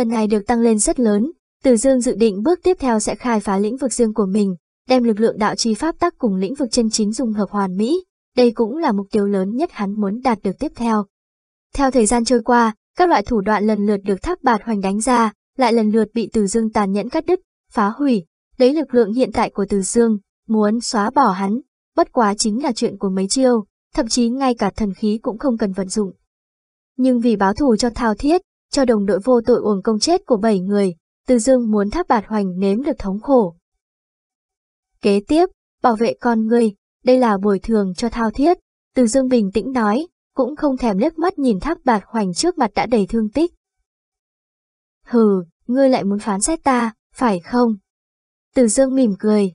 lần này được tăng lên rất lớn, Từ Dương dự định bước tiếp theo sẽ khai phá lĩnh vực riêng của mình, đem lực lượng đạo chi pháp tắc cùng lĩnh vực chân chính dung hợp hoàn mỹ, đây cũng là mục tiêu lớn nhất hắn muốn đạt được tiếp theo. Theo thời gian trôi qua, các loại thủ đoạn lần lượt được tháp bạt hoành đánh ra, lại lần lượt bị Từ Dương tàn nhẫn cắt đứt, phá hủy, lấy lực lượng hiện tại của Từ Dương, muốn xóa bỏ hắn, bất quá chính là chuyện của mấy chiêu, thậm chí ngay cả thần khí cũng không cần vận dụng. Nhưng vì báo thù cho Thao Thiết, cho đồng đội vô tội uổng công chết của bảy người, Từ Dương muốn tháp bạt hoành nếm được thống khổ. Kế tiếp, bảo vệ con người, đây là bồi thường cho Thao Thiết, Từ Dương bình tĩnh nói, cũng không thèm liếc mắt nhìn tháp bạt hoành trước mặt đã đầy thương tích. Hừ, ngươi lại muốn phán xét ta, phải không? Từ Dương mỉm cười.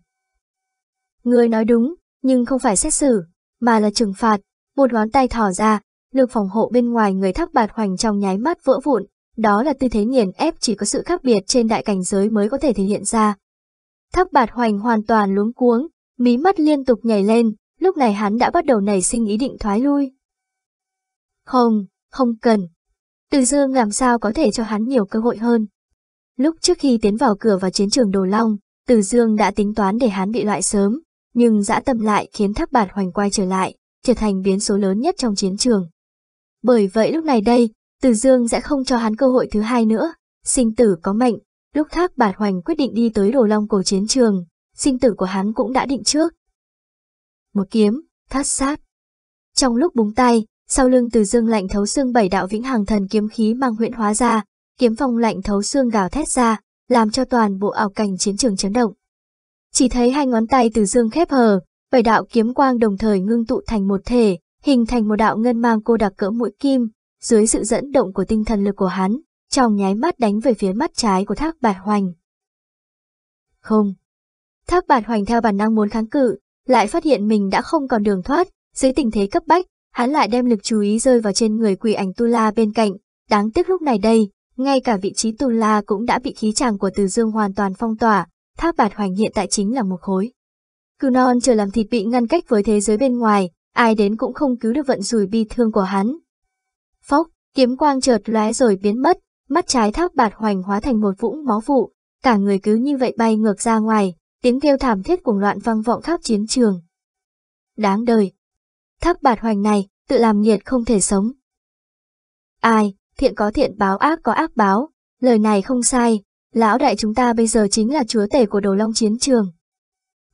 Ngươi nói đúng, nhưng không phải xét xử, mà là trừng phạt. Một ngón tay thỏ ra, lực phòng hộ bên ngoài người thác bạt hoành trong nháy mắt vỡ vụn. Đó là tư thế nghiền ép chỉ có sự khác biệt trên đại cảnh giới mới có thể thể hiện ra. Thác bạt hoành hoàn toàn luống cuống, mí mắt liên tục nhảy lên, lúc này hắn đã bắt đầu nảy sinh ý định thoái lui. Không, không cần. Từ dương làm sao có thể cho hắn nhiều cơ hội hơn. Lúc trước khi tiến vào cửa vào chiến trường Đồ Long, Từ Dương đã tính toán để hắn bị loại sớm, nhưng dã tâm lại khiến tháp bạt hoành quay trở lại, trở thành biến số lớn nhất trong chiến trường. Bởi vậy lúc này đây, Từ Dương sẽ không cho hắn cơ hội thứ hai nữa, sinh tử có mệnh, lúc tháp bạt hoành quyết định đi tới Đồ Long cổ chiến trường, sinh tử của hắn cũng đã định trước. Một kiếm, thắt sát. Trong lúc búng tay, sau lưng Từ Dương lạnh thấu xương bảy đạo vĩnh hằng thần kiếm khí mang huyện hóa ra, kiếm phong lạnh thấu xương gào thét ra, làm cho toàn bộ ảo cảnh chiến trường chấn động. Chỉ thấy hai ngón tay từ dương khép hờ, bảy đạo kiếm quang đồng thời ngưng tụ thành một thể, hình thành một đạo ngân mang cô đặc cỡ mũi kim, dưới sự dẫn động của tinh thần lực của hắn, trong nháy mắt đánh về phía mắt trái của thác bạt hoành. Không. Thác bạt hoành theo bản năng muốn kháng cự, lại phát hiện mình đã không còn đường thoát, dưới tình thế cấp bách, hắn lại đem lực chú ý rơi vào trên người quỷ ảnh Tu La bên cạnh, đáng tiếc lúc này đây, ngay cả vị trí Tu La cũng đã bị khí chàng của Từ Dương hoàn toàn phong tỏa, tháp bạt hoành hiện tại chính là một khối. Cừu non chờ làm thịt bị ngăn cách với thế giới bên ngoài, ai đến cũng không cứu được vận rủi bi thương của hắn. Phốc, kiếm quang chợt lóe rồi biến mất, mắt trái tháp bạt hoành hóa thành một vũng máu vụ, cả người cứ như vậy bay ngược ra ngoài, tiếng kêu thảm thiết cuồng loạn vang vọng khắp chiến trường. Đáng đời. Tháp bạt hoành này, tự làm nghiệt không thể sống. Ai, thiện có thiện báo ác có ác báo, lời này không sai, lão đại chúng ta bây giờ chính là chúa tể của đồ long chiến trường.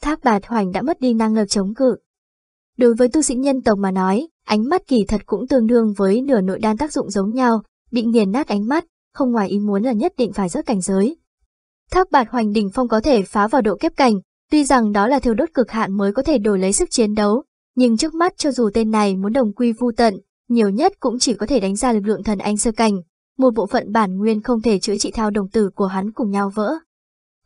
Thác bạt hoành đã mất đi năng lực chống cự. Đối với tu sĩ nhân tộc mà nói, ánh mắt kỳ thật cũng tương đương với nửa nội đan tác dụng giống nhau, bị nghiền nát ánh mắt, không ngoài ý muốn là nhất định phải rớt cảnh giới. Tháp bạt hoành đỉnh phong có thể phá vào độ kép cảnh, tuy rằng đó là thiêu đốt cực hạn mới có thể đổi lấy sức chiến đấu, nhưng trước mắt cho dù tên này muốn đồng quy vu tận, nhiều nhất cũng chỉ có thể đánh ra lực lượng thần anh sơ cảnh, một bộ phận bản nguyên không thể chữa trị thao đồng tử của hắn cùng nhau vỡ.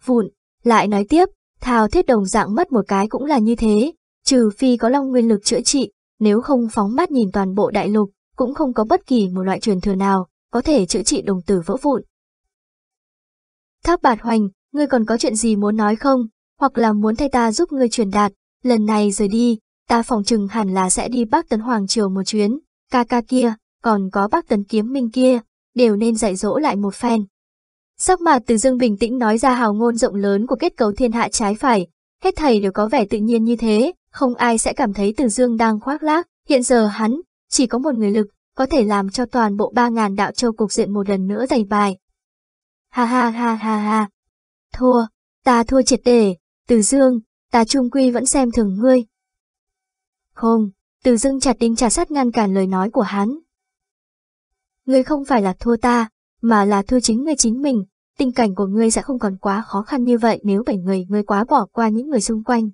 Vụn, lại nói tiếp, thao thiết đồng dạng mất một cái cũng là như thế, trừ phi có long nguyên lực chữa trị, nếu không phóng mắt nhìn toàn bộ đại lục, cũng không có bất kỳ một loại truyền thừa nào có thể chữa trị đồng tử vỡ vụn. Tháp bạt hoành, ngươi còn có chuyện gì muốn nói không, hoặc là muốn thay ta giúp ngươi truyền đạt, lần này rời đi, ta phòng chừng hẳn là sẽ đi Bắc Tấn Hoàng Triều một chuyến, ca ca kia, còn có Bắc Tấn Kiếm Minh kia, đều nên dạy dỗ lại một phen. Sắc mặt từ dương bình tĩnh nói ra hào ngôn rộng lớn của kết cấu thiên hạ trái phải, hết thầy đều có vẻ tự nhiên như thế, không ai sẽ cảm thấy từ dương đang khoác lác, hiện giờ hắn, chỉ có một người lực, có thể làm cho toàn bộ ba ngàn đạo châu cục diện một lần nữa giành bài. Ha ha ha ha ha. Thua, ta thua triệt để, từ dương, ta trung quy vẫn xem thường ngươi. Không, từ dương chặt đinh chặt sắt ngăn cản lời nói của hắn, Ngươi không phải là thua ta, mà là thua chính ngươi chính mình, tình cảnh của ngươi sẽ không còn quá khó khăn như vậy nếu bảy người ngươi quá bỏ qua những người xung quanh.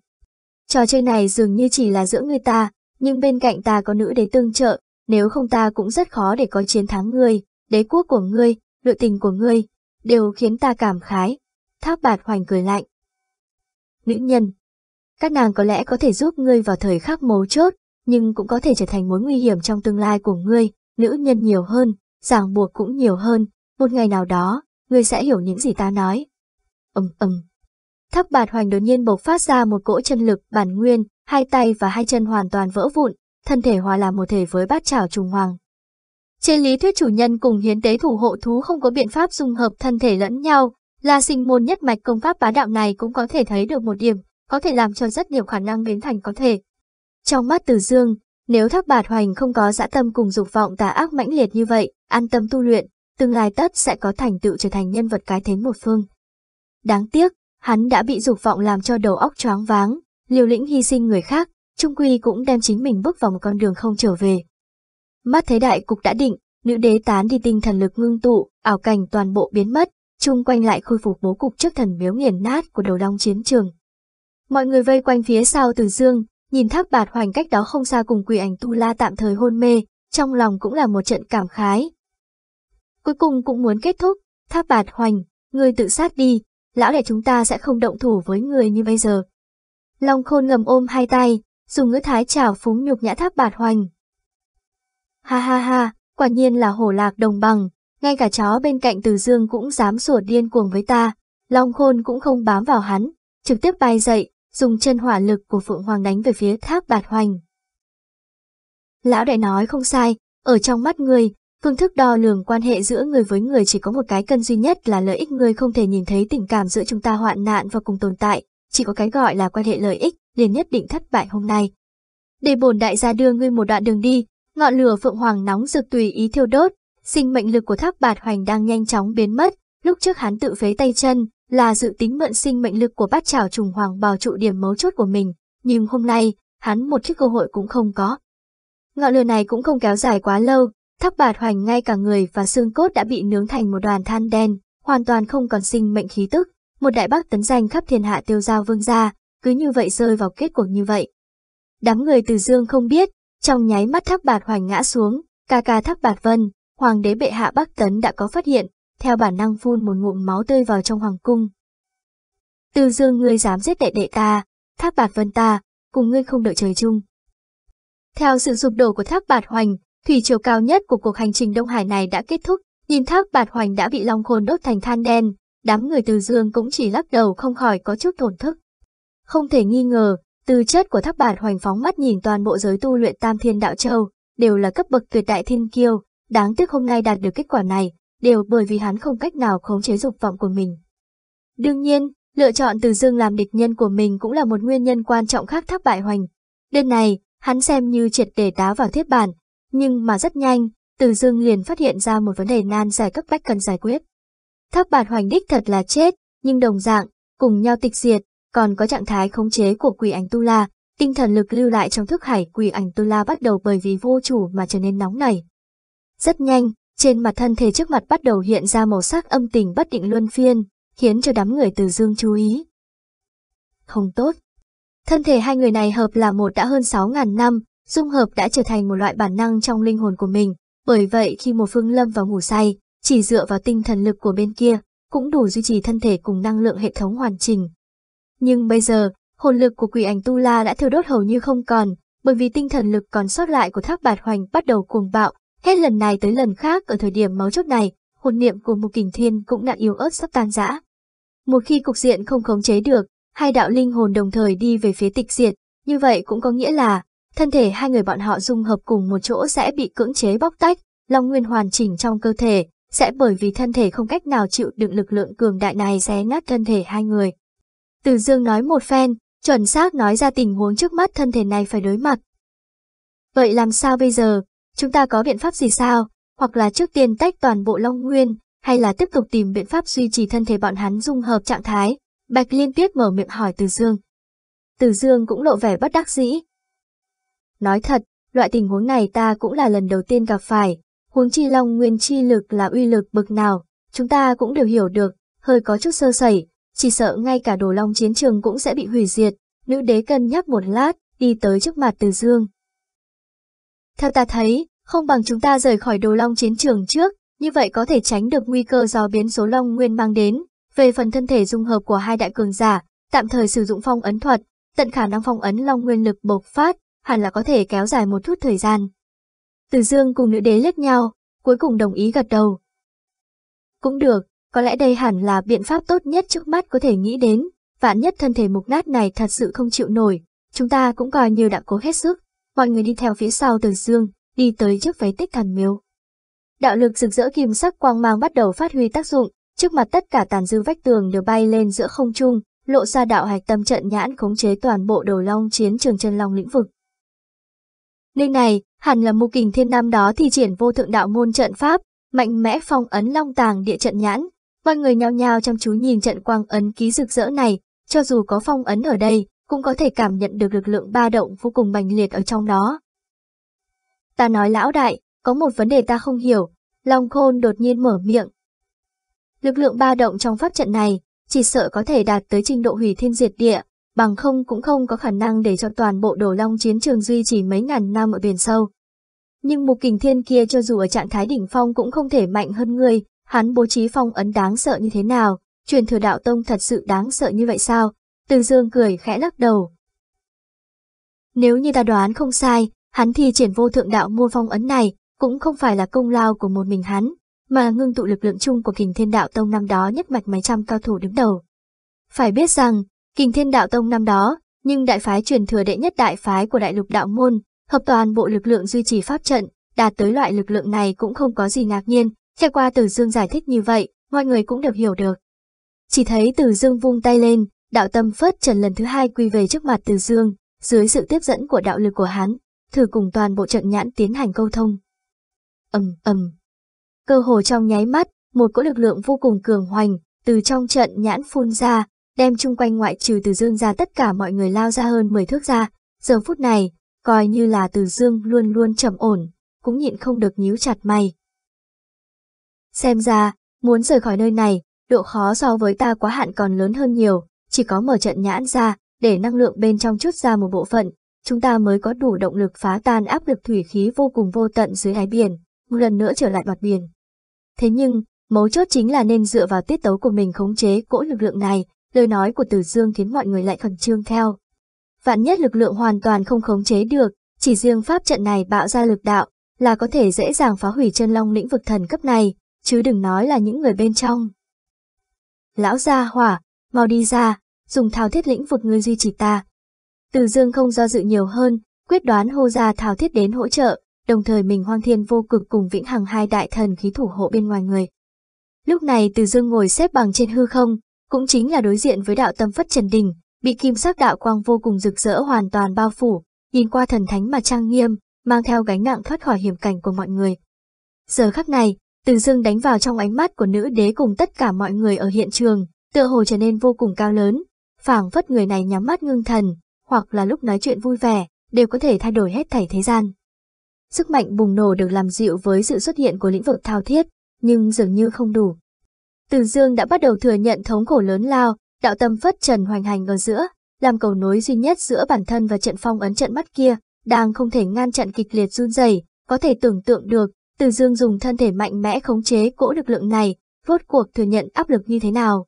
Trò chơi này dường như chỉ là giữa người ta, nhưng bên cạnh ta có nữ đế tương trợ, nếu không ta cũng rất khó để có chiến thắng ngươi, đế quốc của ngươi, nội tình của ngươi, đều khiến ta cảm khái. Tháp bạt hoành cười lạnh. Nữ nhân. Các nàng có lẽ có thể giúp ngươi vào thời khắc mấu chốt, nhưng cũng có thể trở thành mối nguy hiểm trong tương lai của ngươi, nữ nhân nhiều hơn, ràng buộc cũng nhiều hơn, một ngày nào đó, ngươi sẽ hiểu những gì ta nói. ầm ầm. Tháp bạt hoành đột nhiên bộc phát ra một cỗ chân lực bản nguyên, hai tay và hai chân hoàn toàn vỡ vụn, thân thể hòa làm một thể với bát chảo trùng hoàng. Trên lý thuyết chủ nhân cùng hiến tế thủ hộ thú không có biện pháp dung hợp thân thể lẫn nhau, là sinh môn nhất mạch công pháp bá đạo này cũng có thể thấy được một điểm, có thể làm cho rất nhiều khả năng biến thành có thể. Trong mắt Từ Dương, nếu Thác Bạt Hoành không có dã tâm cùng dục vọng tà ác mãnh liệt như vậy, an tâm tu luyện, tương lai tất sẽ có thành tựu trở thành nhân vật cái thế một phương. Đáng tiếc, hắn đã bị dục vọng làm cho đầu óc choáng váng, liều lĩnh hy sinh người khác, trung quy cũng đem chính mình bước vào một con đường không trở về. Mắt thấy đại cục đã định, nữ đế tán đi tinh thần lực ngưng tụ, ảo cảnh toàn bộ biến mất, chung quanh lại khôi phục bố cục trước thần miếu nghiền nát của đầu long chiến trường. Mọi người vây quanh phía sau từ dương, nhìn thác bạt hoành cách đó không xa cùng quỷ ảnh tu la tạm thời hôn mê, trong lòng cũng là một trận cảm khái. Cuối cùng cũng muốn kết thúc, thác bạt hoành, người tự sát đi, lão đệ chúng ta sẽ không động thủ với người như bây giờ. Long khôn ngầm ôm hai tay, dùng ngữ thái trào phúng nhục nhã tháp bạt hoành. Ha ha ha, quả nhiên là hổ lạc đồng bằng, ngay cả chó bên cạnh từ dương cũng dám sủa điên cuồng với ta, Long khôn cũng không bám vào hắn, trực tiếp bay dậy, dùng chân hỏa lực của Phượng Hoàng đánh về phía tháp bạt hoành. Lão đại nói không sai, ở trong mắt người, phương thức đo lường quan hệ giữa người với người chỉ có một cái cân duy nhất là lợi ích người không thể nhìn thấy tình cảm giữa chúng ta hoạn nạn và cùng tồn tại, chỉ có cái gọi là quan hệ lợi ích, liền nhất định thất bại hôm nay. Để bổn đại gia đưa ngươi một đoạn đường đi, ngọn lửa Phượng Hoàng nóng rực tùy ý thiêu đốt, sinh mệnh lực của thác bạt hoành đang nhanh chóng biến mất, lúc trước hắn tự phế tay chân, là dự tính mượn sinh mệnh lực của bát trảo trùng hoàng bào trụ điểm mấu chốt của mình, nhưng hôm nay, hắn một chiếc cơ hội cũng không có. Ngọn lửa này cũng không kéo dài quá lâu, thác bạt hoành ngay cả người và xương cốt đã bị nướng thành một đoàn than đen, hoàn toàn không còn sinh mệnh khí tức, một đại bác tấn danh khắp thiên hạ tiêu giao vương gia, cứ như vậy rơi vào kết cuộc như vậy. Đám người từ dương không biết, trong nháy mắt thác bạt hoành ngã xuống, ca ca thác bạt vân, hoàng đế bệ hạ Bắc Tấn đã có phát hiện, theo bản năng phun một ngụm máu tươi vào trong hoàng cung. Từ dương ngươi dám giết đệ đệ ta, tháp bạt vân ta, cùng ngươi không đợi trời chung. Theo sự sụp đổ của tháp bạt hoành, thủy chiều cao nhất của cuộc hành trình Đông Hải này đã kết thúc, nhìn tháp bạt hoành đã bị long khôn đốt thành than đen, đám người từ dương cũng chỉ lắc đầu không khỏi có chút tổn thức. Không thể nghi ngờ, từ chất của tháp bạt hoành phóng mắt nhìn toàn bộ giới tu luyện tam thiên đạo châu, đều là cấp bậc tuyệt đại thiên kiêu, đáng tiếc hôm nay đạt được kết quả này, đều bởi vì hắn không cách nào khống chế dục vọng của mình. Đương nhiên, lựa chọn Từ Dương làm địch nhân của mình cũng là một nguyên nhân quan trọng khác thác bại hoành. Đêm này, hắn xem như triệt để đá vào thiết bản, nhưng mà rất nhanh, Từ Dương liền phát hiện ra một vấn đề nan giải cấp bách cần giải quyết. Thác bạt hoành đích thật là chết, nhưng đồng dạng, cùng nhau tịch diệt, còn có trạng thái khống chế của quỷ ảnh Tu La, tinh thần lực lưu lại trong thức hải quỷ ảnh Tu La bắt đầu bởi vì vô chủ mà trở nên nóng nảy. Rất nhanh, trên mặt thân thể trước mặt bắt đầu hiện ra màu sắc âm tình bất định luân phiên, khiến cho đám người từ dương chú ý. Không tốt. Thân thể hai người này hợp là một đã hơn 6.000 năm, dung hợp đã trở thành một loại bản năng trong linh hồn của mình, bởi vậy khi một phương lâm vào ngủ say, chỉ dựa vào tinh thần lực của bên kia, cũng đủ duy trì thân thể cùng năng lượng hệ thống hoàn chỉnh. Nhưng bây giờ, hồn lực của quỷ ảnh Tu La đã thiêu đốt hầu như không còn, bởi vì tinh thần lực còn sót lại của thác bạt hoành bắt đầu cuồng bạo, Hết lần này tới lần khác ở thời điểm máu chốt này, hồn niệm của một kình thiên cũng đã yếu ớt sắp tan rã. Một khi cục diện không khống chế được, hai đạo linh hồn đồng thời đi về phía tịch diệt, như vậy cũng có nghĩa là thân thể hai người bọn họ dung hợp cùng một chỗ sẽ bị cưỡng chế bóc tách, long nguyên hoàn chỉnh trong cơ thể, sẽ bởi vì thân thể không cách nào chịu đựng lực lượng cường đại này xé nát thân thể hai người. Từ Dương nói một phen, chuẩn xác nói ra tình huống trước mắt thân thể này phải đối mặt. Vậy làm sao bây giờ, Chúng ta có biện pháp gì sao? Hoặc là trước tiên tách toàn bộ Long Nguyên, hay là tiếp tục tìm biện pháp duy trì thân thể bọn hắn dung hợp trạng thái? Bạch liên tiếp mở miệng hỏi Từ Dương. Từ Dương cũng lộ vẻ bất đắc dĩ. Nói thật, loại tình huống này ta cũng là lần đầu tiên gặp phải. Huống chi Long Nguyên chi lực là uy lực bực nào, chúng ta cũng đều hiểu được, hơi có chút sơ sẩy, chỉ sợ ngay cả đồ long chiến trường cũng sẽ bị hủy diệt. Nữ đế cân nhắc một lát, đi tới trước mặt Từ Dương. Theo ta thấy, không bằng chúng ta rời khỏi đồ long chiến trường trước, như vậy có thể tránh được nguy cơ do biến số long nguyên mang đến. Về phần thân thể dung hợp của hai đại cường giả, tạm thời sử dụng phong ấn thuật, tận khả năng phong ấn long nguyên lực bộc phát, hẳn là có thể kéo dài một chút thời gian. Từ dương cùng nữ đế lướt nhau, cuối cùng đồng ý gật đầu. Cũng được, có lẽ đây hẳn là biện pháp tốt nhất trước mắt có thể nghĩ đến, vạn nhất thân thể mục nát này thật sự không chịu nổi, chúng ta cũng coi như đã cố hết sức mọi người đi theo phía sau Từ Dương, đi tới trước phế tích thần miếu. Đạo lực rực rỡ kim sắc quang mang bắt đầu phát huy tác dụng, trước mặt tất cả tàn dư vách tường đều bay lên giữa không trung, lộ ra đạo hạch tâm trận nhãn khống chế toàn bộ đầu long chiến trường chân long lĩnh vực. Nơi này, hẳn là mù kình thiên năm đó thi triển vô thượng đạo môn trận pháp, mạnh mẽ phong ấn long tàng địa trận nhãn. Mọi người nhao nhao chăm chú nhìn trận quang ấn ký rực rỡ này, cho dù có phong ấn ở đây, cũng có thể cảm nhận được lực lượng ba động vô cùng bành liệt ở trong đó. Ta nói lão đại, có một vấn đề ta không hiểu, Long Khôn đột nhiên mở miệng. Lực lượng ba động trong pháp trận này, chỉ sợ có thể đạt tới trình độ hủy thiên diệt địa, bằng không cũng không có khả năng để cho toàn bộ đồ long chiến trường duy trì mấy ngàn năm ở biển sâu. Nhưng mục kình thiên kia cho dù ở trạng thái đỉnh phong cũng không thể mạnh hơn người, hắn bố trí phong ấn đáng sợ như thế nào, truyền thừa đạo tông thật sự đáng sợ như vậy sao? Từ dương cười khẽ lắc đầu. Nếu như ta đoán không sai, hắn thì triển vô thượng đạo mua phong ấn này, cũng không phải là công lao của một mình hắn, mà ngưng tụ lực lượng chung của kình thiên đạo tông năm đó nhất mạch mấy trăm cao thủ đứng đầu. Phải biết rằng, kình thiên đạo tông năm đó, nhưng đại phái truyền thừa đệ nhất đại phái của đại lục đạo môn, hợp toàn bộ lực lượng duy trì pháp trận, đạt tới loại lực lượng này cũng không có gì ngạc nhiên, trải qua Từ Dương giải thích như vậy, mọi người cũng đều hiểu được. Chỉ thấy Từ Dương vung tay lên, đạo tâm phất trần lần thứ hai quy về trước mặt Từ Dương, dưới sự tiếp dẫn của đạo lực của hắn, thử cùng toàn bộ trận nhãn tiến hành câu thông. ầm ầm, cơ hồ trong nháy mắt, một cỗ lực lượng vô cùng cường hoành từ trong trận nhãn phun ra, đem chung quanh ngoại trừ Từ Dương ra tất cả mọi người lao ra hơn 10 thước ra. Giờ phút này, coi như là Từ Dương luôn luôn trầm ổn, cũng nhịn không được nhíu chặt mày. Xem ra, muốn rời khỏi nơi này, độ khó so với ta quá hạn còn lớn hơn nhiều, chỉ có mở trận nhãn ra, để năng lượng bên trong chút ra một bộ phận, chúng ta mới có đủ động lực phá tan áp lực thủy khí vô cùng vô tận dưới đáy biển, một lần nữa trở lại mặt biển. Thế nhưng, mấu chốt chính là nên dựa vào tiết tấu của mình khống chế cỗ lực lượng này, lời nói của Từ Dương khiến mọi người lại khẩn trương theo. Vạn nhất lực lượng hoàn toàn không khống chế được, chỉ riêng pháp trận này bạo ra lực đạo, là có thể dễ dàng phá hủy chân long lĩnh vực thần cấp này, chứ đừng nói là những người bên trong. Lão gia hỏa, mau đi ra, dùng thao thiết lĩnh vực ngươi duy trì ta. Từ dương không do dự nhiều hơn, quyết đoán hô ra thao thiết đến hỗ trợ, đồng thời mình hoang thiên vô cực cùng vĩnh hằng hai đại thần khí thủ hộ bên ngoài người. Lúc này từ dương ngồi xếp bằng trên hư không, cũng chính là đối diện với đạo tâm phất trần đình, bị kim sắc đạo quang vô cùng rực rỡ hoàn toàn bao phủ, nhìn qua thần thánh mà trang nghiêm, mang theo gánh nặng thoát khỏi hiểm cảnh của mọi người. Giờ khắc này, từ dương đánh vào trong ánh mắt của nữ đế cùng tất cả mọi người ở hiện trường, tựa hồ trở nên vô cùng cao lớn, phảng phất người này nhắm mắt ngưng thần, hoặc là lúc nói chuyện vui vẻ, đều có thể thay đổi hết thảy thế gian. Sức mạnh bùng nổ được làm dịu với sự xuất hiện của lĩnh vực thao thiết, nhưng dường như không đủ. Từ Dương đã bắt đầu thừa nhận thống khổ lớn lao, đạo tâm phất trần hoành hành ở giữa, làm cầu nối duy nhất giữa bản thân và trận phong ấn trận mắt kia, đang không thể ngăn chặn kịch liệt run rẩy, có thể tưởng tượng được, Từ Dương dùng thân thể mạnh mẽ khống chế cỗ lực lượng này, rốt cuộc thừa nhận áp lực như thế nào.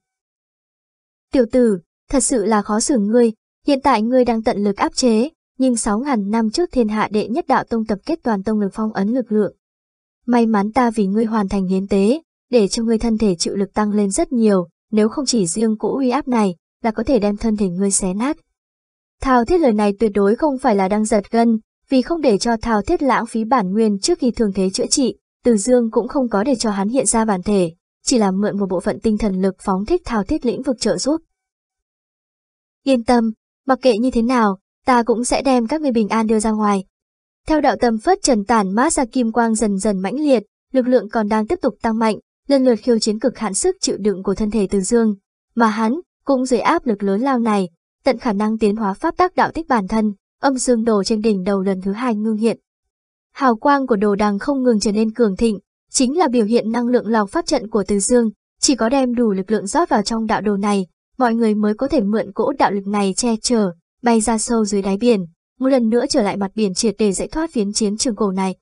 Tiểu tử, thật sự là khó xử ngươi, hiện tại ngươi đang tận lực áp chế, nhưng 6.000 năm trước thiên hạ đệ nhất đạo tông tập kết toàn tông lực phong ấn lực lượng. May mắn ta vì ngươi hoàn thành hiến tế, để cho ngươi thân thể chịu lực tăng lên rất nhiều, nếu không chỉ riêng cỗ uy áp này, là có thể đem thân thể ngươi xé nát. Thao thiết lời này tuyệt đối không phải là đang giật gân, vì không để cho thao thiết lãng phí bản nguyên trước khi thường thế chữa trị, từ dương cũng không có để cho hắn hiện ra bản thể, chỉ là mượn một bộ phận tinh thần lực phóng thích thao thiết lĩnh vực trợ giúp. Yên tâm, mặc kệ như thế nào, ta cũng sẽ đem các người bình an đưa ra ngoài. Theo đạo tâm phất trần tản mát ra kim quang dần dần mãnh liệt, lực lượng còn đang tiếp tục tăng mạnh, lần lượt khiêu chiến cực hạn sức chịu đựng của thân thể từ dương, mà hắn cũng dưới áp lực lớn lao này, tận khả năng tiến hóa pháp tác đạo tích bản thân, âm dương đồ trên đỉnh đầu lần thứ hai ngưng hiện. Hào quang của đồ đằng không ngừng trở nên cường thịnh, chính là biểu hiện năng lượng lọc pháp trận của từ dương, chỉ có đem đủ lực lượng rót vào trong đạo đồ này, mọi người mới có thể mượn cỗ đạo lực này che chở, bay ra sâu dưới đáy biển, một lần nữa trở lại mặt biển triệt để giải thoát phiến chiến trường cổ này.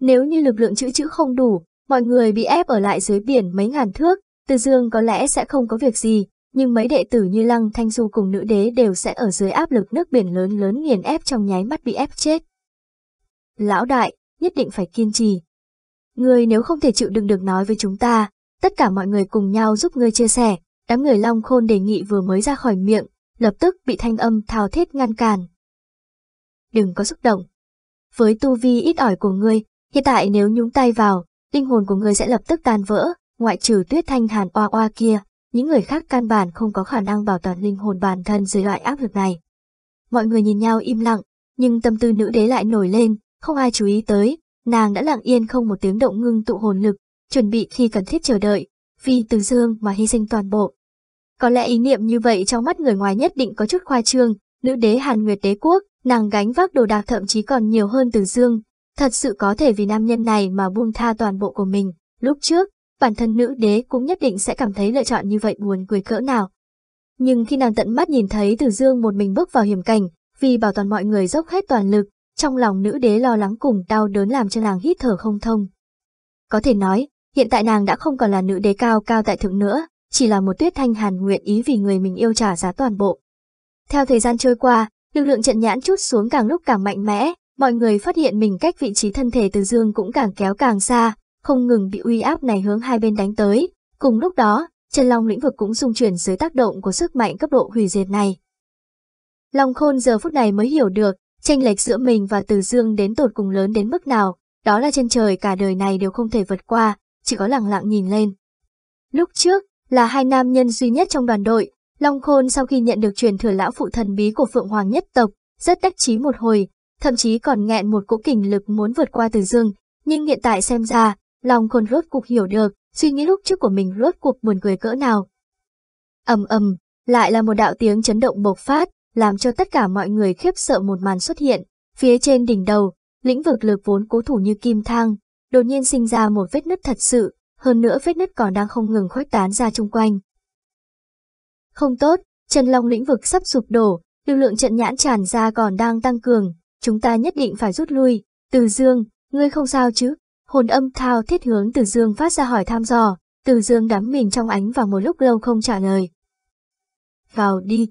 Nếu như lực lượng chữ chữ không đủ, mọi người bị ép ở lại dưới biển mấy ngàn thước, Từ Dương có lẽ sẽ không có việc gì, nhưng mấy đệ tử như Lăng Thanh Du cùng nữ đế đều sẽ ở dưới áp lực nước biển lớn lớn nghiền ép trong nháy mắt bị ép chết. Lão đại, nhất định phải kiên trì. Ngươi nếu không thể chịu đựng được nói với chúng ta, tất cả mọi người cùng nhau giúp ngươi chia sẻ, đám người Long Khôn đề nghị vừa mới ra khỏi miệng, lập tức bị thanh âm thao thiết ngăn cản. Đừng có xúc động. Với tu vi ít ỏi của ngươi, hiện tại nếu nhúng tay vào, linh hồn của người sẽ lập tức tan vỡ, ngoại trừ tuyết thanh hàn oa oa kia, những người khác căn bản không có khả năng bảo toàn linh hồn bản thân dưới loại áp lực này. Mọi người nhìn nhau im lặng, nhưng tâm tư nữ đế lại nổi lên, không ai chú ý tới, nàng đã lặng yên không một tiếng động ngưng tụ hồn lực, chuẩn bị khi cần thiết chờ đợi, vì từ dương mà hy sinh toàn bộ. Có lẽ ý niệm như vậy trong mắt người ngoài nhất định có chút khoa trương, nữ đế Hàn Nguyệt đế quốc, nàng gánh vác đồ đạc thậm chí còn nhiều hơn từ dương, thật sự có thể vì nam nhân này mà buông tha toàn bộ của mình. Lúc trước, bản thân nữ đế cũng nhất định sẽ cảm thấy lựa chọn như vậy buồn cười cỡ nào. Nhưng khi nàng tận mắt nhìn thấy Từ Dương một mình bước vào hiểm cảnh, vì bảo toàn mọi người dốc hết toàn lực, trong lòng nữ đế lo lắng cùng đau đớn làm cho nàng hít thở không thông. Có thể nói, hiện tại nàng đã không còn là nữ đế cao cao tại thượng nữa, chỉ là một tuyết thanh hàn nguyện ý vì người mình yêu trả giá toàn bộ. Theo thời gian trôi qua, lực lượng trận nhãn chút xuống càng lúc càng mạnh mẽ, mọi người phát hiện mình cách vị trí thân thể từ dương cũng càng kéo càng xa, không ngừng bị uy áp này hướng hai bên đánh tới. Cùng lúc đó, chân long lĩnh vực cũng xung chuyển dưới tác động của sức mạnh cấp độ hủy diệt này. Long khôn giờ phút này mới hiểu được, tranh lệch giữa mình và từ dương đến tột cùng lớn đến mức nào, đó là trên trời cả đời này đều không thể vượt qua, chỉ có lặng lặng nhìn lên. Lúc trước, là hai nam nhân duy nhất trong đoàn đội, Long Khôn sau khi nhận được truyền thừa lão phụ thần bí của Phượng Hoàng nhất tộc, rất đắc chí một hồi, thậm chí còn nghẹn một cỗ kình lực muốn vượt qua Từ Dương, nhưng hiện tại xem ra, lòng Khôn rốt cuộc hiểu được, suy nghĩ lúc trước của mình rốt cuộc buồn cười cỡ nào. ầm ầm, lại là một đạo tiếng chấn động bộc phát, làm cho tất cả mọi người khiếp sợ một màn xuất hiện, phía trên đỉnh đầu, lĩnh vực lực vốn cố thủ như kim thang, đột nhiên sinh ra một vết nứt thật sự, hơn nữa vết nứt còn đang không ngừng khuếch tán ra chung quanh. Không tốt, chân long lĩnh vực sắp sụp đổ, lực lượng trận nhãn tràn ra còn đang tăng cường, chúng ta nhất định phải rút lui. Từ dương, ngươi không sao chứ? Hồn âm thao thiết hướng từ dương phát ra hỏi thăm dò, từ dương đắm mình trong ánh và một lúc lâu không trả lời. Vào đi.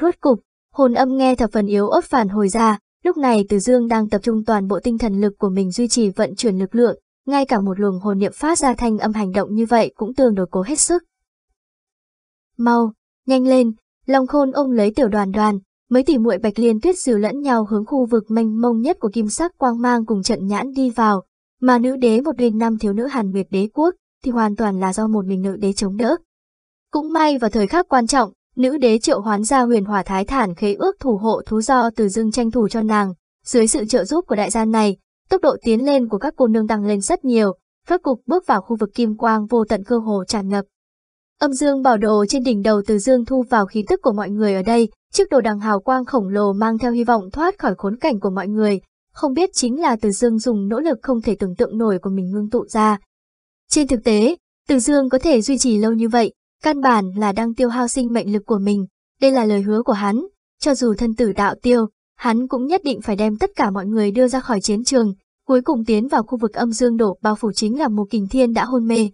Rốt cục, hồn âm nghe thập phần yếu ớt phản hồi ra, lúc này từ dương đang tập trung toàn bộ tinh thần lực của mình duy trì vận chuyển lực lượng, ngay cả một luồng hồn niệm phát ra thanh âm hành động như vậy cũng tương đối cố hết sức. Mau, nhanh lên, Long Khôn ôm lấy tiểu đoàn đoàn, mấy tỷ muội Bạch Liên Tuyết dìu lẫn nhau hướng khu vực mênh mông nhất của kim sắc quang mang cùng trận nhãn đi vào, mà nữ đế một bên năm thiếu nữ Hàn Nguyệt đế quốc thì hoàn toàn là do một mình nữ đế chống đỡ. Cũng may vào thời khắc quan trọng, nữ đế triệu hoán ra huyền hỏa thái thản khế ước thủ hộ thú do từ dưng tranh thủ cho nàng, dưới sự trợ giúp của đại gia này, tốc độ tiến lên của các cô nương tăng lên rất nhiều, rốt cục bước vào khu vực kim quang vô tận cơ hồ tràn ngập. Âm dương bảo đồ trên đỉnh đầu từ dương thu vào khí tức của mọi người ở đây, chiếc đồ đằng hào quang khổng lồ mang theo hy vọng thoát khỏi khốn cảnh của mọi người, không biết chính là từ dương dùng nỗ lực không thể tưởng tượng nổi của mình ngưng tụ ra. Trên thực tế, từ dương có thể duy trì lâu như vậy, căn bản là đang tiêu hao sinh mệnh lực của mình, đây là lời hứa của hắn, cho dù thân tử đạo tiêu, hắn cũng nhất định phải đem tất cả mọi người đưa ra khỏi chiến trường, cuối cùng tiến vào khu vực âm dương đổ bao phủ chính là một kình thiên đã hôn mê.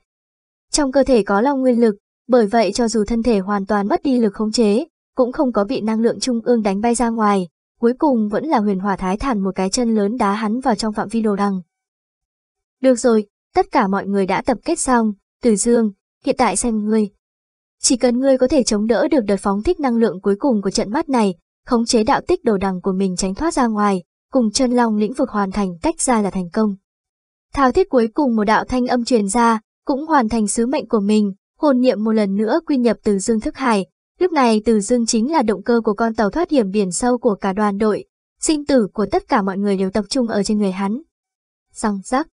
Trong cơ thể có long nguyên lực, bởi vậy cho dù thân thể hoàn toàn mất đi lực khống chế, cũng không có bị năng lượng trung ương đánh bay ra ngoài, cuối cùng vẫn là huyền hỏa thái thản một cái chân lớn đá hắn vào trong phạm vi đồ đằng. Được rồi, tất cả mọi người đã tập kết xong, Từ Dương, hiện tại xem ngươi. Chỉ cần ngươi có thể chống đỡ được đợt phóng thích năng lượng cuối cùng của trận mắt này, khống chế đạo tích đồ đằng của mình tránh thoát ra ngoài, cùng chân long lĩnh vực hoàn thành tách ra là thành công. Thao thiết cuối cùng một đạo thanh âm truyền ra, cũng hoàn thành sứ mệnh của mình, hồn niệm một lần nữa quy nhập từ dương thức hải. Lúc này từ dương chính là động cơ của con tàu thoát hiểm biển sâu của cả đoàn đội, sinh tử của tất cả mọi người đều tập trung ở trên người hắn. Răng rắc.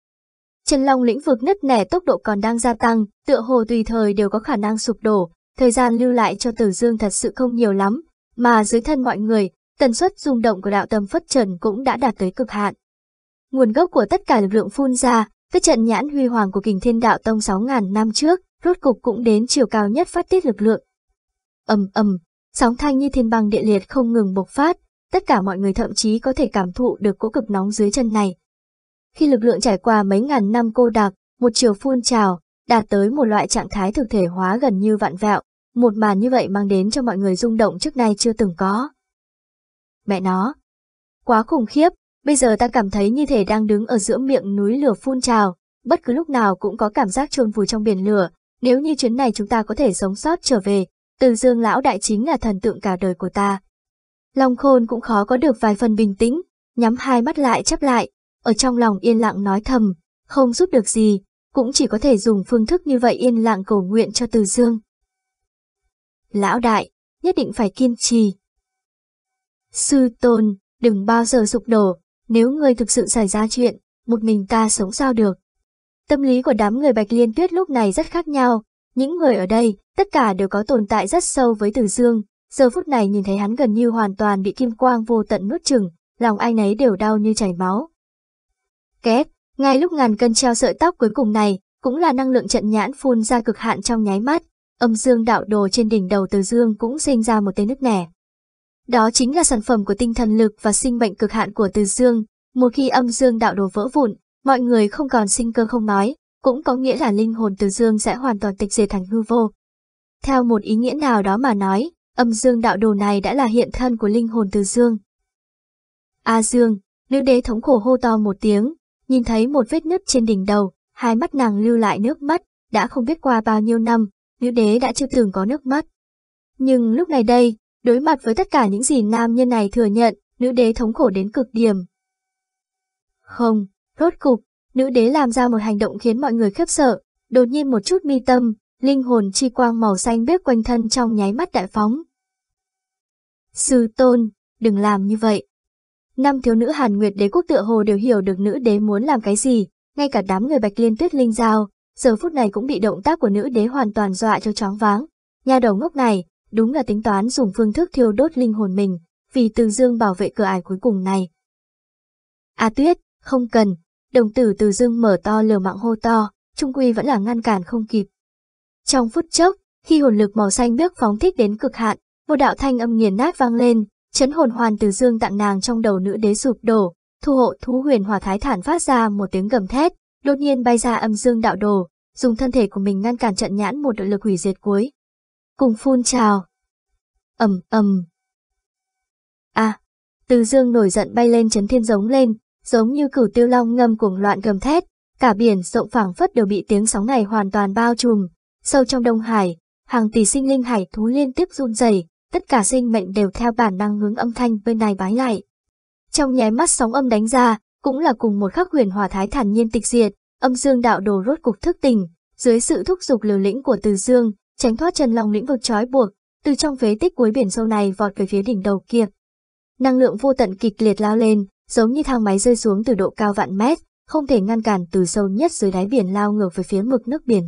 Chân long lĩnh vực nứt nẻ tốc độ còn đang gia tăng, tựa hồ tùy thời đều có khả năng sụp đổ, thời gian lưu lại cho tử dương thật sự không nhiều lắm, mà dưới thân mọi người, tần suất rung động của đạo tâm phất trần cũng đã đạt tới cực hạn. Nguồn gốc của tất cả lực lượng phun ra, cái trận nhãn huy hoàng của kình thiên đạo tông 6.000 năm trước, rốt cục cũng đến chiều cao nhất phát tiết lực lượng. ầm ầm, sóng thanh như thiên băng địa liệt không ngừng bộc phát, tất cả mọi người thậm chí có thể cảm thụ được cỗ cực nóng dưới chân này. Khi lực lượng trải qua mấy ngàn năm cô đặc, một chiều phun trào, đạt tới một loại trạng thái thực thể hóa gần như vạn vẹo, một màn như vậy mang đến cho mọi người rung động trước nay chưa từng có. Mẹ nó! Quá khủng khiếp, bây giờ ta cảm thấy như thể đang đứng ở giữa miệng núi lửa phun trào, bất cứ lúc nào cũng có cảm giác trôn vùi trong biển lửa, nếu như chuyến này chúng ta có thể sống sót trở về, từ dương lão đại chính là thần tượng cả đời của ta. Long khôn cũng khó có được vài phần bình tĩnh, nhắm hai mắt lại chắp lại, ở trong lòng yên lặng nói thầm, không giúp được gì, cũng chỉ có thể dùng phương thức như vậy yên lặng cầu nguyện cho Từ Dương. Lão đại, nhất định phải kiên trì. Sư tôn, đừng bao giờ sụp đổ, nếu người thực sự xảy ra chuyện, một mình ta sống sao được. Tâm lý của đám người Bạch Liên Tuyết lúc này rất khác nhau, những người ở đây, tất cả đều có tồn tại rất sâu với Từ Dương, giờ phút này nhìn thấy hắn gần như hoàn toàn bị kim quang vô tận nuốt chừng, lòng ai nấy đều đau như chảy máu. Két, ngay lúc ngàn cân treo sợi tóc cuối cùng này, cũng là năng lượng trận nhãn phun ra cực hạn trong nháy mắt, âm dương đạo đồ trên đỉnh đầu Từ Dương cũng sinh ra một tên nứt nẻ. Đó chính là sản phẩm của tinh thần lực và sinh mệnh cực hạn của Từ Dương, một khi âm dương đạo đồ vỡ vụn, mọi người không còn sinh cơ không nói, cũng có nghĩa là linh hồn Từ Dương sẽ hoàn toàn tịch diệt thành hư vô. Theo một ý nghĩa nào đó mà nói, âm dương đạo đồ này đã là hiện thân của linh hồn Từ Dương. A Dương, nữ đế thống khổ hô to một tiếng, nhìn thấy một vết nứt trên đỉnh đầu, hai mắt nàng lưu lại nước mắt, đã không biết qua bao nhiêu năm, nữ đế đã chưa từng có nước mắt. Nhưng lúc này đây, đối mặt với tất cả những gì nam nhân này thừa nhận, nữ đế thống khổ đến cực điểm. Không, rốt cục, nữ đế làm ra một hành động khiến mọi người khiếp sợ, đột nhiên một chút mi tâm, linh hồn chi quang màu xanh biếc quanh thân trong nháy mắt đại phóng. Sư tôn, đừng làm như vậy. Năm thiếu nữ Hàn Nguyệt đế quốc tựa hồ đều hiểu được nữ đế muốn làm cái gì, ngay cả đám người Bạch Liên Tuyết Linh Giao, giờ phút này cũng bị động tác của nữ đế hoàn toàn dọa cho chóng váng. Nhà đầu ngốc này, đúng là tính toán dùng phương thức thiêu đốt linh hồn mình, vì Từ Dương bảo vệ cửa ải cuối cùng này. A Tuyết, không cần, đồng tử Từ Dương mở to lờ mạng hô to, trung quy vẫn là ngăn cản không kịp. Trong phút chốc, khi hồn lực màu xanh biếc phóng thích đến cực hạn, một đạo thanh âm nghiền nát vang lên, chấn hồn hoàn Từ Dương tặng nàng trong đầu nữ đế sụp đổ, thu hộ thú huyền hỏa thái thản phát ra một tiếng gầm thét, đột nhiên bay ra âm dương đạo đồ, dùng thân thể của mình ngăn cản trận nhãn một đội lực hủy diệt cuối. Cùng phun trào. ầm ầm. A, Từ Dương nổi giận bay lên chấn thiên giống lên, giống như cửu tiêu long ngâm cuồng loạn gầm thét, cả biển rộng phẳng phất đều bị tiếng sóng này hoàn toàn bao trùm. Sâu trong Đông Hải, hàng tỷ sinh linh hải thú liên tiếp run rẩy, tất cả sinh mệnh đều theo bản năng hướng âm thanh bên này bái lại. Trong nháy mắt sóng âm đánh ra, cũng là cùng một khắc huyền hòa thái thản nhiên tịch diệt, âm dương đạo đồ rốt cục thức tỉnh, dưới sự thúc giục liều lĩnh của Từ Dương, tránh thoát chân lòng lĩnh vực trói buộc, từ trong phế tích cuối biển sâu này vọt về phía đỉnh đầu kia. Năng lượng vô tận kịch liệt lao lên, giống như thang máy rơi xuống từ độ cao vạn mét, không thể ngăn cản từ sâu nhất dưới đáy biển lao ngược về phía mực nước biển.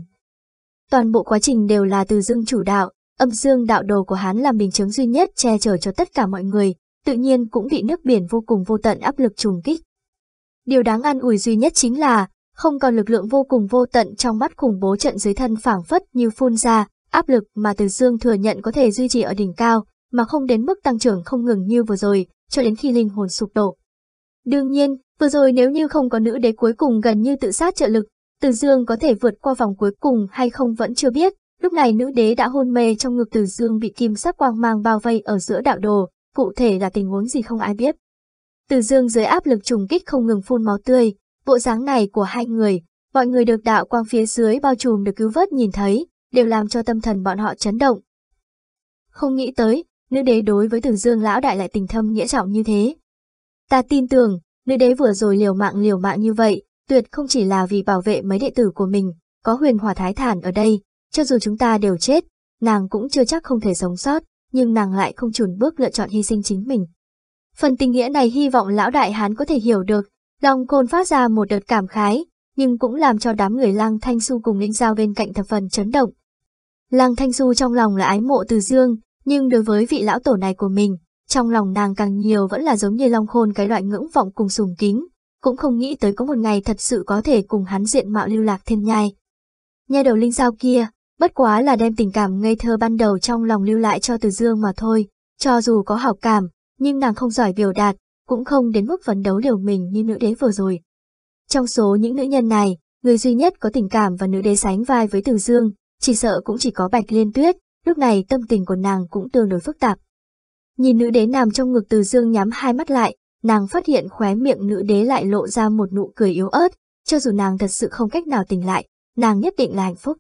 Toàn bộ quá trình đều là từ dương chủ đạo, âm dương đạo đồ của hắn làm bình chứng duy nhất che chở cho tất cả mọi người, tự nhiên cũng bị nước biển vô cùng vô tận áp lực trùng kích. Điều đáng ăn ủi duy nhất chính là, không còn lực lượng vô cùng vô tận trong mắt khủng bố trận dưới thân phảng phất như phun ra, áp lực mà Từ Dương thừa nhận có thể duy trì ở đỉnh cao, mà không đến mức tăng trưởng không ngừng như vừa rồi, cho đến khi linh hồn sụp đổ. Đương nhiên, vừa rồi nếu như không có nữ đế cuối cùng gần như tự sát trợ lực, Từ Dương có thể vượt qua vòng cuối cùng hay không vẫn chưa biết, lúc này nữ đế đã hôn mê trong ngực Từ Dương bị kim sắc quang mang bao vây ở giữa đạo đồ, cụ thể là tình huống gì không ai biết. Từ dương dưới áp lực trùng kích không ngừng phun máu tươi, bộ dáng này của hai người, mọi người được đạo quang phía dưới bao trùm được cứu vớt nhìn thấy, đều làm cho tâm thần bọn họ chấn động. Không nghĩ tới, nữ đế đối với Từ Dương lão đại lại tình thâm nghĩa trọng như thế. Ta tin tưởng, nữ đế vừa rồi liều mạng liều mạng như vậy, tuyệt không chỉ là vì bảo vệ mấy đệ tử của mình, có huyền hòa thái thản ở đây, cho dù chúng ta đều chết, nàng cũng chưa chắc không thể sống sót nhưng nàng lại không chùn bước lựa chọn hy sinh chính mình. Phần tình nghĩa này hy vọng lão đại hán có thể hiểu được, lòng côn phát ra một đợt cảm khái, nhưng cũng làm cho đám người Lang Thanh Su cùng Linh Giao bên cạnh thập phần chấn động. Lăng Thanh Du trong lòng là ái mộ từ dương, nhưng đối với vị lão tổ này của mình, trong lòng nàng càng nhiều vẫn là giống như Long Khôn cái loại ngưỡng vọng cùng sùng kính, cũng không nghĩ tới có một ngày thật sự có thể cùng hắn diện mạo lưu lạc thiên nhai. Nhà đầu Linh Giao kia, bất quá là đem tình cảm ngây thơ ban đầu trong lòng lưu lại cho Từ Dương mà thôi, cho dù có hảo cảm, nhưng nàng không giỏi biểu đạt, cũng không đến mức phấn đấu liều mình như nữ đế vừa rồi. Trong số những nữ nhân này, người duy nhất có tình cảm và nữ đế sánh vai với Từ Dương, chỉ sợ cũng chỉ có Bạch Liên Tuyết, lúc này tâm tình của nàng cũng tương đối phức tạp. Nhìn nữ đế nằm trong ngực Từ Dương nhắm hai mắt lại, nàng phát hiện khóe miệng nữ đế lại lộ ra một nụ cười yếu ớt, cho dù nàng thật sự không cách nào tỉnh lại, nàng nhất định là hạnh phúc.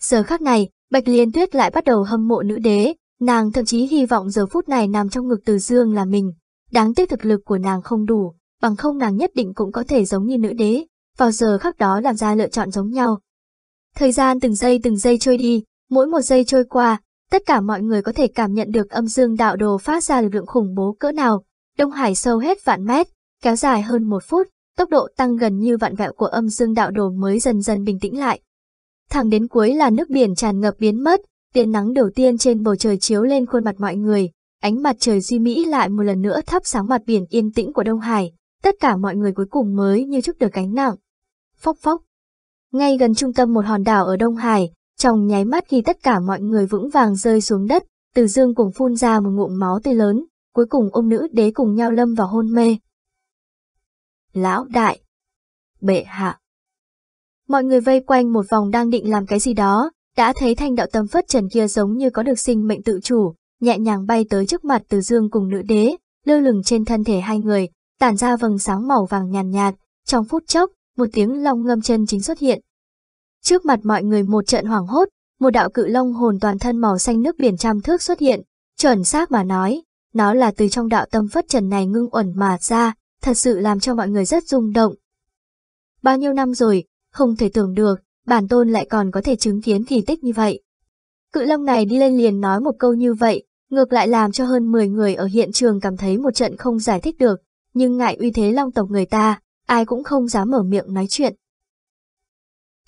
Giờ khắc này, Bạch Liên Tuyết lại bắt đầu hâm mộ nữ đế, nàng thậm chí hy vọng giờ phút này nằm trong ngực Từ Dương là mình. Đáng tiếc thực lực của nàng không đủ, bằng không nàng nhất định cũng có thể giống như nữ đế, vào giờ khắc đó làm ra lựa chọn giống nhau. Thời gian từng giây từng giây trôi đi, mỗi một giây trôi qua, tất cả mọi người có thể cảm nhận được âm dương đạo đồ phát ra lực lượng khủng bố cỡ nào. Đông Hải sâu hết vạn mét, kéo dài hơn một phút, tốc độ tăng gần như vạn vẹo của âm dương đạo đồ mới dần dần bình tĩnh lại. Thẳng đến cuối là nước biển tràn ngập biến mất, tia nắng đầu tiên trên bầu trời chiếu lên khuôn mặt mọi người, ánh mặt trời duy mỹ lại một lần nữa thắp sáng mặt biển yên tĩnh của Đông Hải, tất cả mọi người cuối cùng mới như chút được gánh nặng. Phốc phốc. Ngay gần trung tâm một hòn đảo ở Đông Hải, trong nháy mắt khi tất cả mọi người vững vàng rơi xuống đất, Từ Dương cùng phun ra một ngụm máu tươi lớn, cuối cùng ông nữ đế cùng nhau lâm vào hôn mê. Lão đại. Bệ hạ. Mọi người vây quanh một vòng đang định làm cái gì đó, đã thấy thanh đạo tâm phất trần kia giống như có được sinh mệnh tự chủ, nhẹ nhàng bay tới trước mặt Từ Dương cùng nữ đế, lơ lửng trên thân thể hai người, tản ra vầng sáng màu vàng nhàn nhạt, trong phút chốc, một tiếng long ngâm chân chính xuất hiện. Trước mặt mọi người một trận hoảng hốt, một đạo cự long hồn toàn thân màu xanh nước biển trăm thước xuất hiện, chuẩn xác mà nói, nó là từ trong đạo tâm phất trần này ngưng uẩn mà ra, thật sự làm cho mọi người rất rung động. Bao nhiêu năm rồi, không thể tưởng được, bản tôn lại còn có thể chứng kiến kỳ tích như vậy. Cự long này đi lên liền nói một câu như vậy, ngược lại làm cho hơn 10 người ở hiện trường cảm thấy một trận không giải thích được, nhưng ngại uy thế long tộc người ta, ai cũng không dám mở miệng nói chuyện.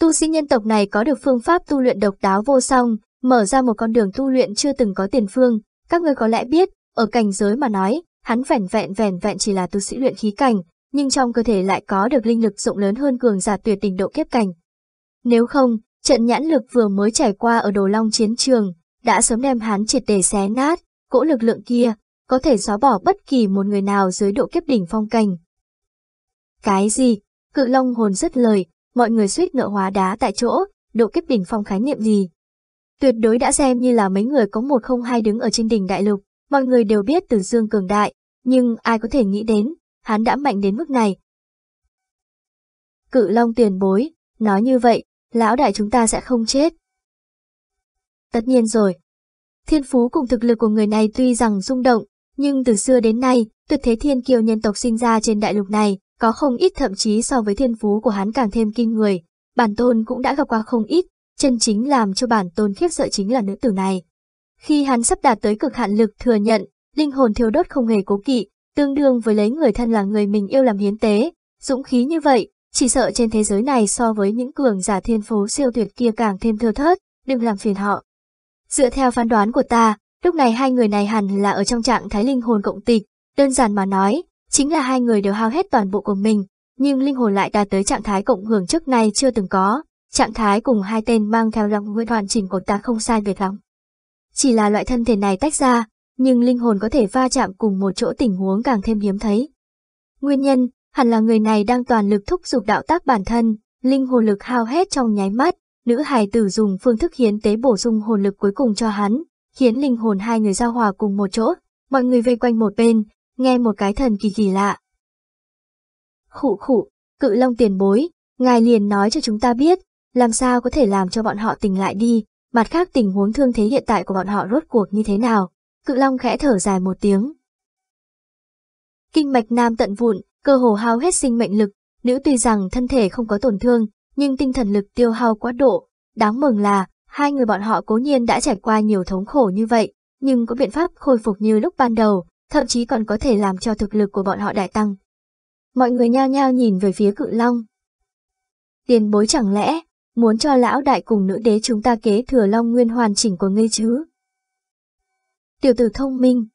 Tu sĩ nhân tộc này có được phương pháp tu luyện độc đáo vô song, mở ra một con đường tu luyện chưa từng có tiền phương, các người có lẽ biết, ở cảnh giới mà nói, hắn vẻn vẹn vẻn vẹn chỉ là tu sĩ luyện khí cảnh, nhưng trong cơ thể lại có được linh lực rộng lớn hơn cường giả tuyệt đỉnh độ kiếp cảnh. Nếu không, trận nhãn lực vừa mới trải qua ở Đồ Long chiến trường, đã sớm đem hắn triệt để xé nát, cỗ lực lượng kia, có thể xóa bỏ bất kỳ một người nào dưới độ kiếp đỉnh phong cảnh. Cái gì? Cự Long hồn dứt lời, mọi người suýt nợ hóa đá tại chỗ, độ kiếp đỉnh phong khái niệm gì? Tuyệt đối đã xem như là mấy người có một không hai đứng ở trên đỉnh đại lục, mọi người đều biết từ dương cường đại, nhưng ai có thể nghĩ đến, hắn đã mạnh đến mức này. Cự Long tiền bối, nói như vậy, lão đại chúng ta sẽ không chết. Tất nhiên rồi. Thiên phú cùng thực lực của người này tuy rằng rung động, nhưng từ xưa đến nay, tuyệt thế thiên kiều nhân tộc sinh ra trên đại lục này, có không ít thậm chí so với thiên phú của hắn càng thêm kinh người. Bản tôn cũng đã gặp qua không ít, chân chính làm cho bản tôn khiếp sợ chính là nữ tử này. Khi hắn sắp đạt tới cực hạn lực thừa nhận, linh hồn thiêu đốt không hề cố kỵ, tương đương với lấy người thân là người mình yêu làm hiến tế, dũng khí như vậy, chỉ sợ trên thế giới này so với những cường giả thiên phú siêu tuyệt kia càng thêm thưa thớt, đừng làm phiền họ. Dựa theo phán đoán của ta, lúc này hai người này hẳn là ở trong trạng thái linh hồn cộng tịch, đơn giản mà nói, chính là hai người đều hao hết toàn bộ của mình, nhưng linh hồn lại đạt tới trạng thái cộng hưởng trước nay chưa từng có, trạng thái cùng hai tên mang theo lòng nguyên hoàn chỉnh của ta không sai biệt lắm. Chỉ là loại thân thể này tách ra, nhưng linh hồn có thể va chạm cùng một chỗ tình huống càng thêm hiếm thấy. Nguyên nhân, hẳn là người này đang toàn lực thúc giục đạo tác bản thân, linh hồn lực hao hết trong nháy mắt, nữ hài tử dùng phương thức hiến tế bổ sung hồn lực cuối cùng cho hắn, khiến linh hồn hai người giao hòa cùng một chỗ, mọi người vây quanh một bên, nghe một cái thần kỳ kỳ lạ. Khụ khụ, cự long tiền bối, ngài liền nói cho chúng ta biết, làm sao có thể làm cho bọn họ tỉnh lại đi, mặt khác tình huống thương thế hiện tại của bọn họ rốt cuộc như thế nào. Cự long khẽ thở dài một tiếng. Kinh mạch nam tận vụn, cơ hồ hao hết sinh mệnh lực, nữ tuy rằng thân thể không có tổn thương, nhưng tinh thần lực tiêu hao quá độ. Đáng mừng là, hai người bọn họ cố nhiên đã trải qua nhiều thống khổ như vậy, nhưng có biện pháp khôi phục như lúc ban đầu, thậm chí còn có thể làm cho thực lực của bọn họ đại tăng. Mọi người nhao nhao nhìn về phía cự long. Tiền bối chẳng lẽ, muốn cho lão đại cùng nữ đế chúng ta kế thừa long nguyên hoàn chỉnh của ngươi chứ? Tiểu tử thông minh.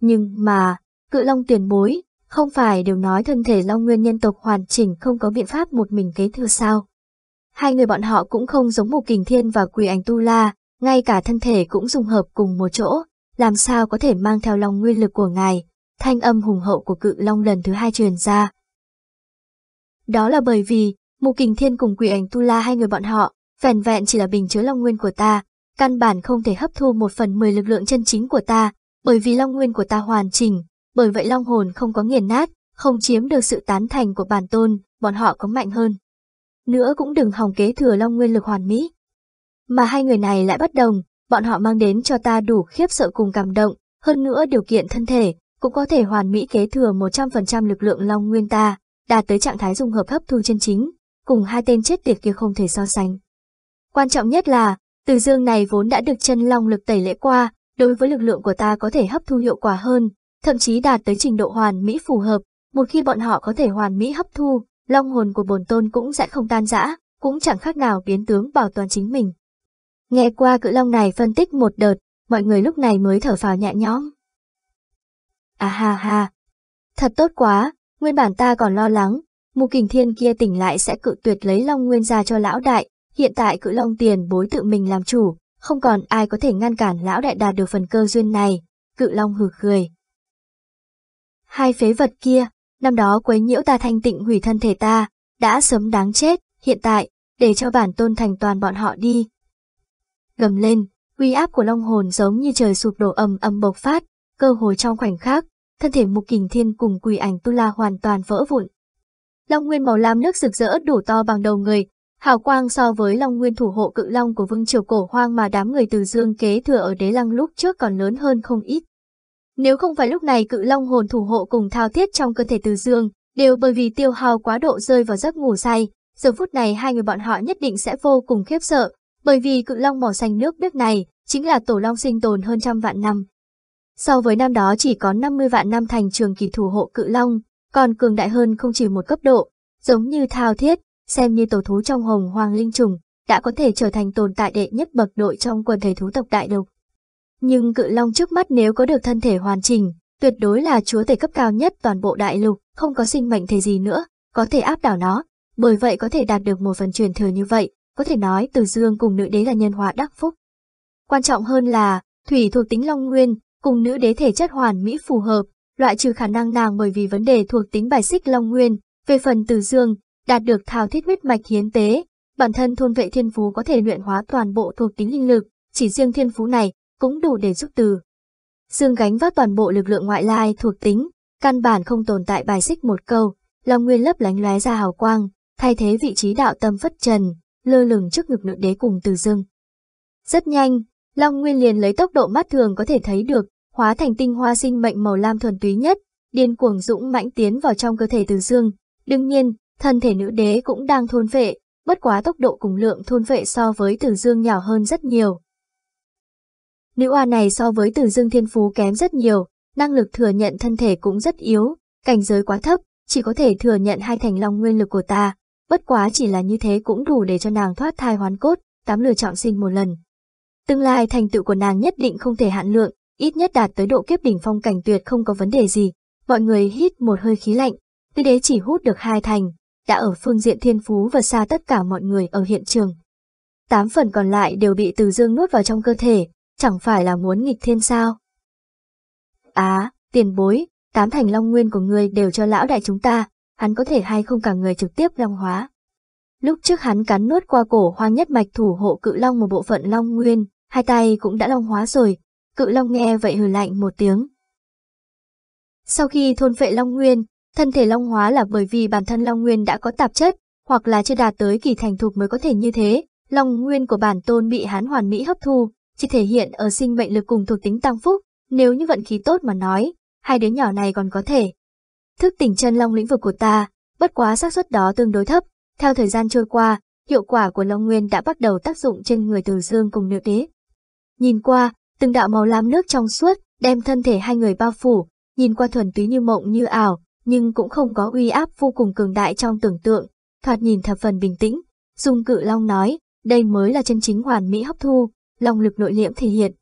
Nhưng mà, cự long tiền bối, không phải đều nói thân thể long nguyên nhân tộc hoàn chỉnh không có biện pháp một mình kế thừa sao? Hai người bọn họ cũng không giống một kình thiên và quỷ ảnh tu la, ngay cả thân thể cũng dùng hợp cùng một chỗ, làm sao có thể mang theo long nguyên lực của ngài, thanh âm hùng hậu của cự long lần thứ hai truyền ra. Đó là bởi vì, Mục Kình Thiên cùng Quỷ Ảnh Tu La hai người bọn họ, vẻn vẹn chỉ là bình chứa long nguyên của ta, căn bản không thể hấp thu một phần mười lực lượng chân chính của ta, bởi vì long nguyên của ta hoàn chỉnh, bởi vậy long hồn không có nghiền nát, không chiếm được sự tán thành của bản tôn, bọn họ có mạnh hơn. Nữa cũng đừng hòng kế thừa long nguyên lực hoàn mỹ. Mà hai người này lại bất đồng, bọn họ mang đến cho ta đủ khiếp sợ cùng cảm động, hơn nữa điều kiện thân thể, cũng có thể hoàn mỹ kế thừa 100% lực lượng long nguyên ta, đạt tới trạng thái dung hợp hấp thu chân chính, cùng hai tên chết tiệt kia không thể so sánh. Quan trọng nhất là, từ dương này vốn đã được chân long lực tẩy lễ qua, đối với lực lượng của ta có thể hấp thu hiệu quả hơn, thậm chí đạt tới trình độ hoàn mỹ phù hợp, một khi bọn họ có thể hoàn mỹ hấp thu, long hồn của bồn tôn cũng sẽ không tan rã, cũng chẳng khác nào biến tướng bảo toàn chính mình. Nghe qua cự long này phân tích một đợt, mọi người lúc này mới thở phào nhẹ nhõm. À ha ha, thật tốt quá, nguyên bản ta còn lo lắng, mù kình thiên kia tỉnh lại sẽ cự tuyệt lấy long nguyên ra cho lão đại, hiện tại cự long tiền bối tự mình làm chủ, không còn ai có thể ngăn cản lão đại đạt được phần cơ duyên này, cự long hừ cười. Hai phế vật kia, năm đó quấy nhiễu ta thanh tịnh hủy thân thể ta, đã sớm đáng chết, hiện tại, để cho bản tôn thành toàn bọn họ đi. Gầm lên, uy áp của long hồn giống như trời sụp đổ ầm ầm bộc phát, cơ hồ trong khoảnh khắc, thân thể mục kình thiên cùng quỷ ảnh tu la hoàn toàn vỡ vụn. Long nguyên màu lam nước rực rỡ đủ to bằng đầu người, hào quang so với long nguyên thủ hộ cự long của vương triều cổ hoang mà đám người từ dương kế thừa ở đế lăng lúc trước còn lớn hơn không ít. Nếu không phải lúc này cự long hồn thủ hộ cùng thao thiết trong cơ thể từ dương, đều bởi vì tiêu hao quá độ rơi vào giấc ngủ say, giờ phút này hai người bọn họ nhất định sẽ vô cùng khiếp sợ, bởi vì cự long màu xanh nước biếc này chính là tổ long sinh tồn hơn trăm vạn năm. So với năm đó chỉ có 50 vạn năm thành trường kỳ thủ hộ cự long, còn cường đại hơn không chỉ một cấp độ, giống như thao thiết, xem như tổ thú trong hồng hoàng linh trùng, đã có thể trở thành tồn tại đệ nhất bậc đội trong quần thể thú tộc đại lục. Nhưng cự long trước mắt nếu có được thân thể hoàn chỉnh, tuyệt đối là chúa tể cấp cao nhất toàn bộ đại lục, không có sinh mệnh thể gì nữa, có thể áp đảo nó, bởi vậy có thể đạt được một phần truyền thừa như vậy, có thể nói từ dương cùng nữ đế là nhân hòa đắc phúc. Quan trọng hơn là, thủy thuộc tính long nguyên, cùng nữ đế thể chất hoàn mỹ phù hợp, loại trừ khả năng nàng bởi vì vấn đề thuộc tính bài xích long nguyên, về phần từ dương, đạt được thao thiết huyết mạch hiến tế, bản thân thôn vệ thiên phú có thể luyện hóa toàn bộ thuộc tính linh lực, chỉ riêng thiên phú này cũng đủ để giúp từ. Dương gánh vác toàn bộ lực lượng ngoại lai thuộc tính, căn bản không tồn tại bài xích một câu, Long Nguyên lấp lánh lóe ra hào quang, thay thế vị trí đạo tâm phất trần, lơ lửng trước ngực nữ đế cùng từ dương. Rất nhanh, Long Nguyên liền lấy tốc độ mắt thường có thể thấy được, hóa thành tinh hoa sinh mệnh màu lam thuần túy nhất, điên cuồng dũng mãnh tiến vào trong cơ thể từ dương. Đương nhiên, thân thể nữ đế cũng đang thôn phệ, bất quá tốc độ cùng lượng thôn phệ so với từ dương nhỏ hơn rất nhiều. Nữ oa này so với từ dương thiên phú kém rất nhiều, năng lực thừa nhận thân thể cũng rất yếu, cảnh giới quá thấp, chỉ có thể thừa nhận hai thành long nguyên lực của ta, bất quá chỉ là như thế cũng đủ để cho nàng thoát thai hoán cốt, tám lựa chọn sinh một lần. Tương lai thành tựu của nàng nhất định không thể hạn lượng, ít nhất đạt tới độ kiếp đỉnh phong cảnh tuyệt không có vấn đề gì. Mọi người hít một hơi khí lạnh, tư đế chỉ hút được hai thành, đã ở phương diện thiên phú và xa tất cả mọi người ở hiện trường. Tám phần còn lại đều bị từ dương nuốt vào trong cơ thể, chẳng phải là muốn nghịch thiên sao. Á, tiền bối, tám thành long nguyên của người đều cho lão đại chúng ta, hắn có thể hay không cả người trực tiếp long hóa. Lúc trước hắn cắn nuốt qua cổ hoang nhất mạch thủ hộ cự long một bộ phận long nguyên, hai tay cũng đã long hóa rồi, cự long nghe vậy hừ lạnh một tiếng. Sau khi thôn phệ long nguyên, thân thể long hóa là bởi vì bản thân long nguyên đã có tạp chất, hoặc là chưa đạt tới kỳ thành thục mới có thể như thế, long nguyên của bản tôn bị hắn hoàn mỹ hấp thu, chỉ thể hiện ở sinh mệnh lực cùng thuộc tính tăng phúc, nếu như vận khí tốt mà nói, hai đứa nhỏ này còn có thể. Thức tỉnh chân long lĩnh vực của ta, bất quá xác suất đó tương đối thấp, theo thời gian trôi qua, hiệu quả của long nguyên đã bắt đầu tác dụng trên người từ dương cùng nữ đế. Nhìn qua, từng đạo màu lam nước trong suốt, đem thân thể hai người bao phủ, nhìn qua thuần túy như mộng như ảo, nhưng cũng không có uy áp vô cùng cường đại trong tưởng tượng, thoạt nhìn thập phần bình tĩnh. Dung cự long nói, đây mới là chân chính hoàn mỹ hấp thu, long lực nội liễm thể hiện.